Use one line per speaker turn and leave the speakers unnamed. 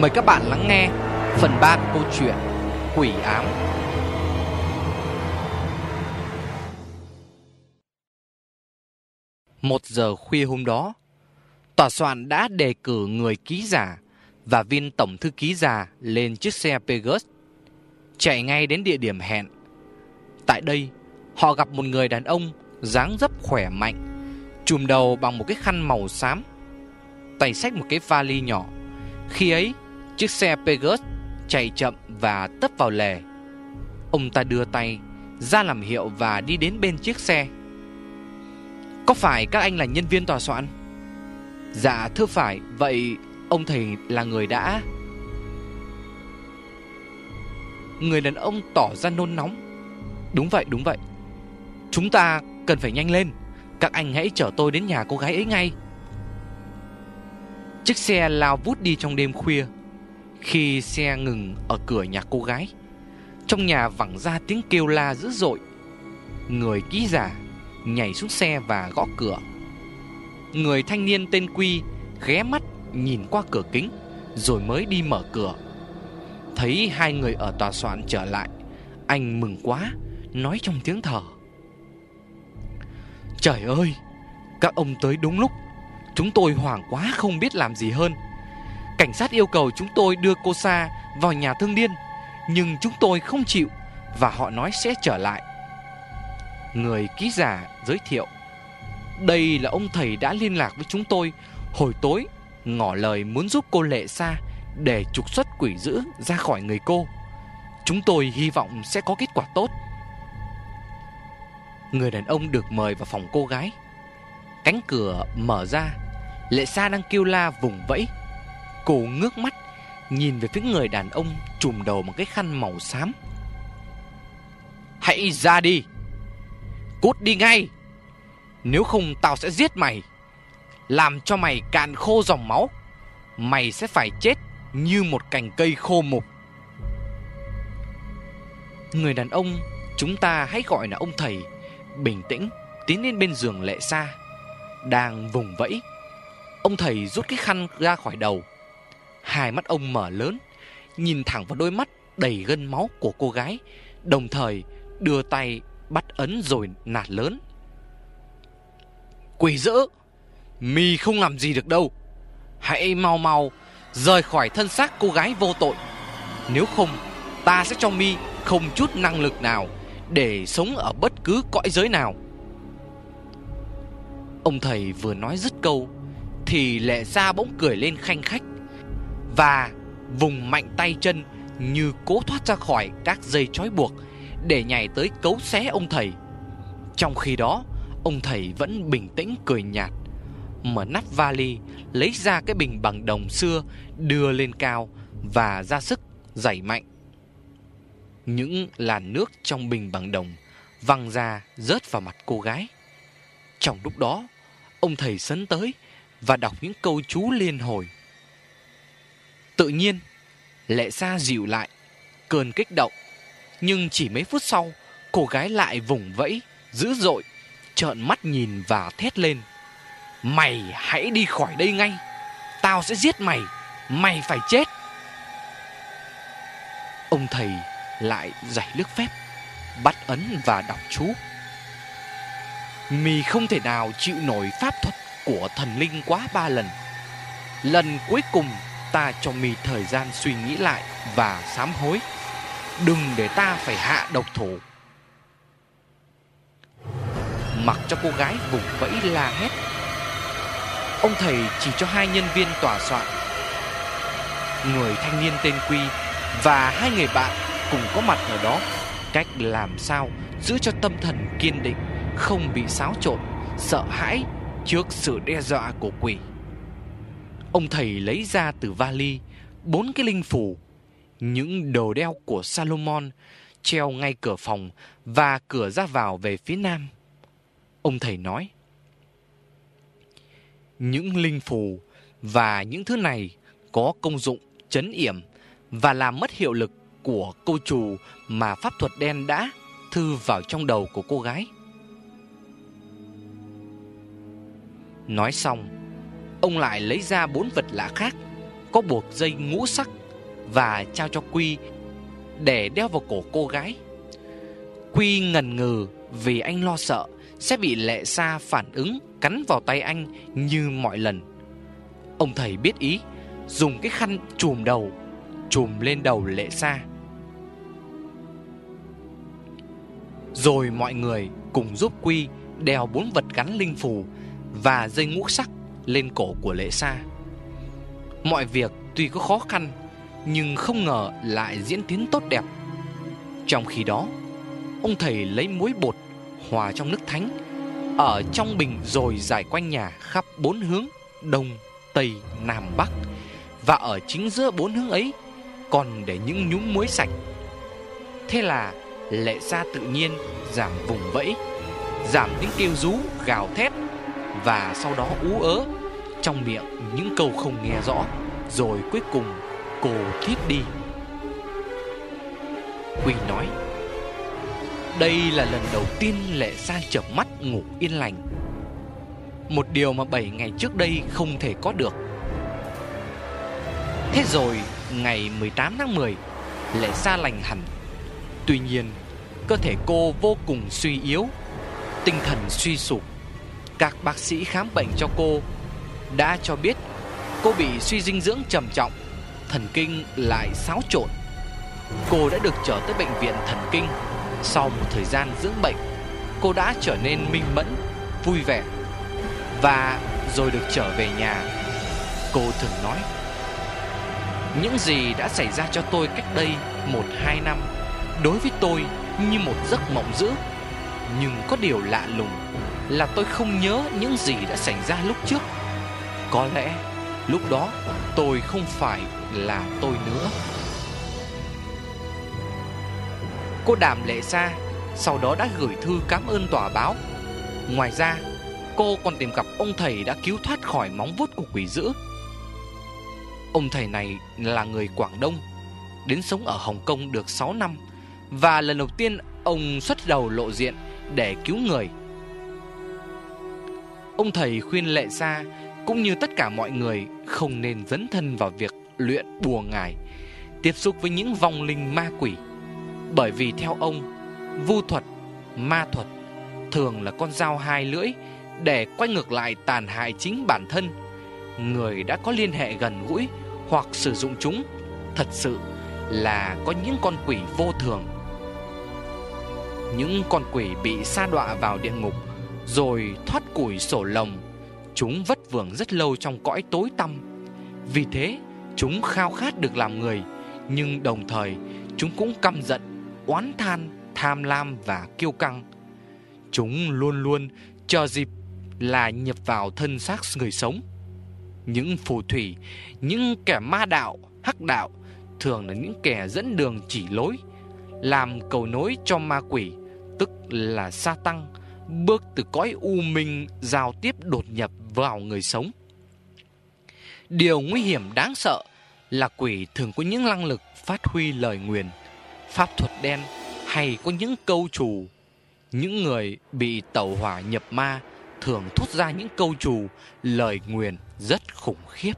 Mời các bạn lắng nghe phần 3 của câu chuyện Quỷ ám. Một giờ khuya hôm đó, tòa soạn đã đề cử người ký giả và viên tổng thư ký già lên chiếc xe Pegasus, chạy ngay đến địa điểm hẹn. Tại đây, họ gặp một người đàn ông dáng dấp khỏe mạnh, trùm đầu bằng một cái khăn màu xám, tay xách một cái vali nhỏ. Khi ấy, chiếc xe Pegasus chạy chậm và tấp vào lề. Ông ta đưa tay ra làm hiệu và đi đến bên chiếc xe. Có phải các anh là nhân viên tòa soạn? Dạ thưa phải. Vậy ông thầy là người đã? Người đàn ông tỏ ra nôn nóng. Đúng vậy đúng vậy. Chúng ta cần phải nhanh lên. Các anh hãy chở tôi đến nhà cô gái ấy ngay. Chiếc xe lao vút đi trong đêm khuya. Khi xe ngừng ở cửa nhà cô gái. Trong nhà vẳng ra tiếng kêu la dữ dội. Người ký giả nhảy xuống xe và gõ cửa. Người thanh niên tên Quy ghé mắt nhìn qua cửa kính, Rồi mới đi mở cửa. Thấy hai người ở tòa soạn trở lại, Anh mừng quá, Nói trong tiếng thở. Trời ơi, Các ông tới đúng lúc. Chúng tôi hoảng quá không biết làm gì hơn. Cảnh sát yêu cầu chúng tôi đưa cô Sa vào nhà thương điên Nhưng chúng tôi không chịu Và họ nói sẽ trở lại Người ký giả giới thiệu đây là ông thầy đã liên lạc với chúng tôi hồi tối ngỏ lời muốn giúp cô Lệ Sa để trục xuất quỷ dữ ra khỏi người cô. Chúng tôi hy vọng sẽ có kết quả tốt. Người đàn ông được mời vào phòng cô gái. Cánh cửa mở ra, Lệ Sa đang kêu la vùng vẫy. Cô ngước mắt, nhìn về phía người đàn ông trùm đầu một cái khăn màu xám. Hãy ra đi! Cút đi ngay! Nếu không tao sẽ giết mày Làm cho mày cạn khô dòng máu Mày sẽ phải chết Như một cành cây khô mục Người đàn ông, Chúng ta hãy gọi là ông thầy, Bình tĩnh, Tiến lên bên giường lệ xa, Đang vùng vẫy Ông thầy rút cái khăn ra khỏi đầu Hai mắt ông mở lớn, Nhìn thẳng vào đôi mắt đầy gân máu của cô gái, Đồng thời đưa tay bắt ấn rồi nạt lớn. Quỷ dữ, Mi không làm gì được đâu. Hãy mau mau Rời khỏi thân xác cô gái vô tội. Nếu không, Ta sẽ cho Mi không chút năng lực nào Để sống ở bất cứ cõi giới nào. Ông thầy vừa nói dứt câu Thì lệ ra bỗng cười lên khanh khách. Và vùng mạnh tay chân Như cố thoát ra khỏi các dây trói buộc Để nhảy tới cấu xé ông thầy. Trong khi đó, Ông thầy vẫn bình tĩnh cười nhạt, Mở nắp vali, Lấy ra cái bình bằng đồng xưa, Đưa lên cao Và ra sức giảy mạnh. Những làn nước trong bình bằng đồng Văng ra, rớt vào mặt cô gái. Trong lúc đó, Ông thầy sấn tới Và đọc những câu chú liên hồi. Tự nhiên Lệ xa dịu lại, Cơn kích động. Nhưng chỉ mấy phút sau, Cô gái lại vùng vẫy, Dữ dội, trợn mắt nhìn và thét lên. Mày hãy đi khỏi đây ngay, Tao sẽ giết mày Mày phải chết. Ông thầy lại giải nước phép, Bắt ấn và đọc chú. Mì không thể nào chịu nổi pháp thuật của thần linh quá ba lần. Lần cuối cùng ta cho mì thời gian suy nghĩ lại và sám hối Đừng để ta phải hạ độc thủ mặc cho cô gái vùng vẫy la hét. Ông thầy chỉ cho hai nhân viên tòa soạn. Người thanh niên tên Quy và hai người bạn cùng có mặt ở đó. Cách làm sao giữ cho tâm thần kiên định, không bị xáo trộn, sợ hãi trước sự đe dọa của quỷ. Ông thầy lấy ra từ vali bốn cái linh phù, những đồ đeo của Salomon treo ngay cửa phòng và cửa ra vào về phía nam. Ông thầy nói Những linh phù và những thứ này có công dụng chấn yểm và làm mất hiệu lực của câu trù mà pháp thuật đen đã thư vào trong đầu của cô gái. Nói xong, ông lại lấy ra bốn vật lạ khác, có buộc dây ngũ sắc và trao cho Quy để đeo vào cổ cô gái. Quy ngần ngừ vì anh lo sợ sẽ bị lệ xa phản ứng cắn vào tay anh như mọi lần. Ông thầy biết ý, dùng cái khăn chùm đầu, chùm lên đầu lệ xa. Rồi mọi người cùng giúp Quy đeo bốn vật gắn linh phù và dây ngũ sắc lên cổ của lệ xa. Mọi việc tuy có khó khăn nhưng không ngờ lại diễn tiến tốt đẹp. Trong khi đó, ông thầy lấy muối bột hòa trong nước thánh ở trong bình rồi giải quanh nhà khắp bốn hướng đông, tây, nam, bắc và ở chính giữa bốn hướng ấy còn để những nhúng muối sạch. Thế là lệ xa tự nhiên giảm vùng vẫy, giảm tiếng kêu rú, gào thét và sau đó ú ớ trong miệng những câu không nghe rõ, rồi cuối cùng cô thiết đi. Quỳ nói, đây là lần đầu tiên Lệ San chợp mắt ngủ yên lành. Một điều mà 7 ngày trước đây không thể có được. Thế rồi, ngày 18 tháng 10, Lệ Sa lành hẳn. Tuy nhiên, cơ thể cô vô cùng suy yếu, tinh thần suy sụp. Các bác sĩ khám bệnh cho cô đã cho biết cô bị suy dinh dưỡng trầm trọng, thần kinh lại xáo trộn. Cô đã được trở tới bệnh viện thần kinh. Sau một thời gian dưỡng bệnh, cô đã trở nên minh mẫn, vui vẻ và rồi được trở về nhà. Cô thường nói: "Những gì đã xảy ra cho tôi cách đây một hai năm đối với tôi như một giấc mộng dữ, nhưng có điều lạ lùng là tôi không nhớ những gì đã xảy ra lúc trước." Có lẽ lúc đó tôi không phải là tôi nữa. Cô Đàm Lệ Sa sau đó đã gửi thư cảm ơn tòa báo. Ngoài ra, cô còn tìm gặp ông thầy đã cứu thoát khỏi móng vuốt của quỷ dữ. Ông thầy này là người Quảng Đông, Đến sống ở Hồng Kông được 6 năm Và lần đầu tiên ông xuất đầu lộ diện để cứu người. Ông thầy khuyên Lệ Sa cũng như tất cả mọi người không nên dấn thân vào việc luyện bùa ngải, tiếp xúc với những vong linh ma quỷ. Bởi vì theo ông, vu thuật, ma thuật thường là con dao hai lưỡi để quay ngược lại tàn hại chính bản thân. Người đã có liên hệ gần gũi hoặc sử dụng chúng thật sự là có những con quỷ vô thường. Những con quỷ bị sa đọa vào địa ngục rồi thoát củi sổ lồng Chúng vất vưởng rất lâu trong cõi tối tăm. Vì thế chúng khao khát được làm người Nhưng đồng thời chúng cũng căm giận, oán than, tham lam và kiêu căng. Chúng luôn luôn chờ dịp là nhập vào thân xác người sống. Những phù thủy, những kẻ ma đạo, hắc đạo Thường là những kẻ dẫn đường chỉ lối Làm cầu nối cho ma quỷ Tức là sa tăng Bước từ cõi u minh giao tiếp đột nhập vào người sống. Điều nguy hiểm đáng sợ là quỷ thường có những năng lực phát huy lời nguyền, pháp thuật đen hay có những câu trù. Những người bị tẩu hỏa nhập ma thường thốt ra những câu trù, lời nguyền rất khủng khiếp.